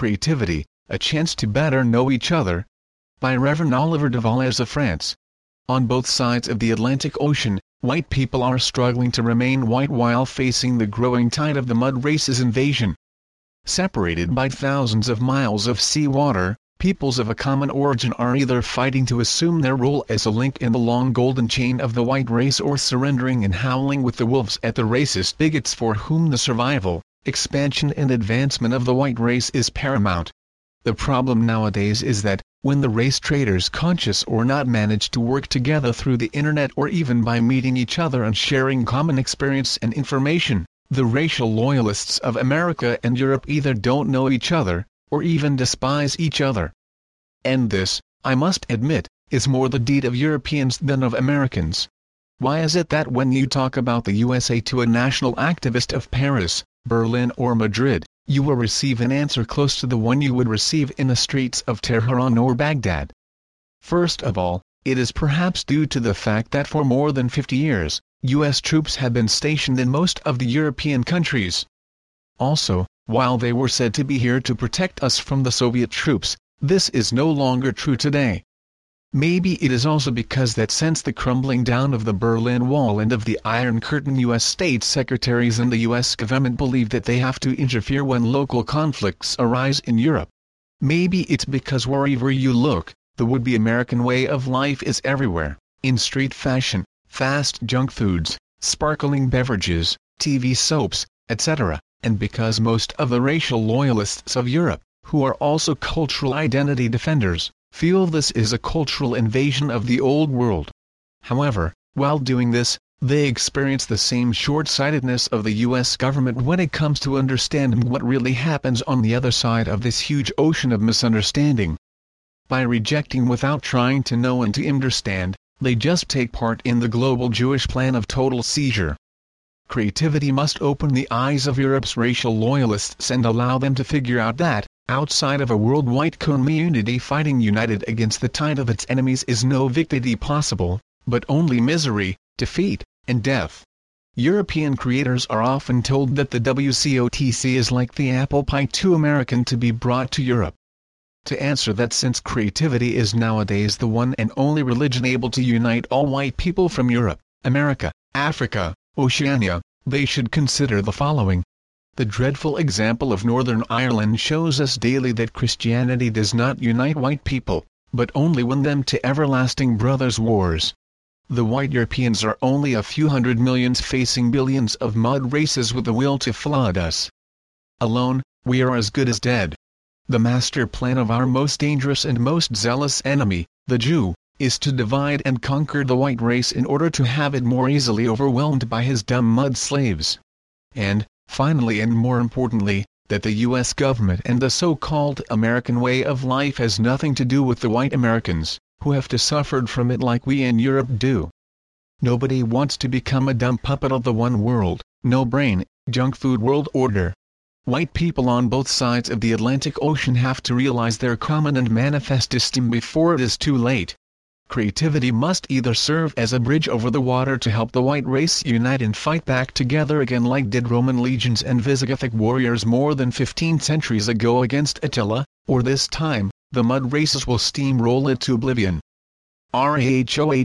Creativity, A Chance to Better Know Each Other, by Reverend Oliver de Valles of France. On both sides of the Atlantic Ocean, white people are struggling to remain white while facing the growing tide of the mud race's invasion. Separated by thousands of miles of sea water, peoples of a common origin are either fighting to assume their role as a link in the long golden chain of the white race or surrendering and howling with the wolves at the racist bigots for whom the survival, expansion and advancement of the white race is paramount. The problem nowadays is that, when the race traders conscious or not manage to work together through the internet or even by meeting each other and sharing common experience and information, the racial loyalists of America and Europe either don't know each other, or even despise each other. And this, I must admit, is more the deed of Europeans than of Americans. Why is it that when you talk about the USA to a national activist of Paris, Berlin or Madrid, you will receive an answer close to the one you would receive in the streets of Tehran or Baghdad? First of all, it is perhaps due to the fact that for more than 50 years, U.S. troops have been stationed in most of the European countries. Also, while they were said to be here to protect us from the Soviet troops, this is no longer true today. Maybe it is also because that since the crumbling down of the Berlin Wall and of the Iron Curtain U.S. state secretaries and the U.S. government believe that they have to interfere when local conflicts arise in Europe. Maybe it's because wherever you look, the would-be American way of life is everywhere, in street fashion, fast junk foods, sparkling beverages, TV soaps, etc., and because most of the racial loyalists of Europe, who are also cultural identity defenders, feel this is a cultural invasion of the old world. However, while doing this, they experience the same short-sightedness of the U.S. government when it comes to understanding what really happens on the other side of this huge ocean of misunderstanding. By rejecting without trying to know and to understand, they just take part in the global Jewish plan of total seizure. Creativity must open the eyes of Europe's racial loyalists and allow them to figure out that, outside of a worldwide community fighting united against the tide of its enemies is no victory possible, but only misery, defeat, and death. European creators are often told that the WCOTC is like the apple pie too American to be brought to Europe. To answer that since creativity is nowadays the one and only religion able to unite all white people from Europe, America, Africa, Oceania, they should consider the following. The dreadful example of Northern Ireland shows us daily that Christianity does not unite white people, but only win them to everlasting brothers' wars. The white Europeans are only a few hundred millions facing billions of mud races with the will to flood us. Alone, we are as good as dead. The master plan of our most dangerous and most zealous enemy, the Jew, is to divide and conquer the white race in order to have it more easily overwhelmed by his dumb mud slaves. And, finally and more importantly, that the U.S. government and the so-called American way of life has nothing to do with the white Americans, who have to suffered from it like we in Europe do. Nobody wants to become a dumb puppet of the one world, no brain, junk food world order. White people on both sides of the Atlantic Ocean have to realize their common and manifest esteem before it is too late creativity must either serve as a bridge over the water to help the white race unite and fight back together again like did Roman legions and Visigothic warriors more than 15 centuries ago against Attila, or this time, the mud races will steamroll it to oblivion. RAHOWA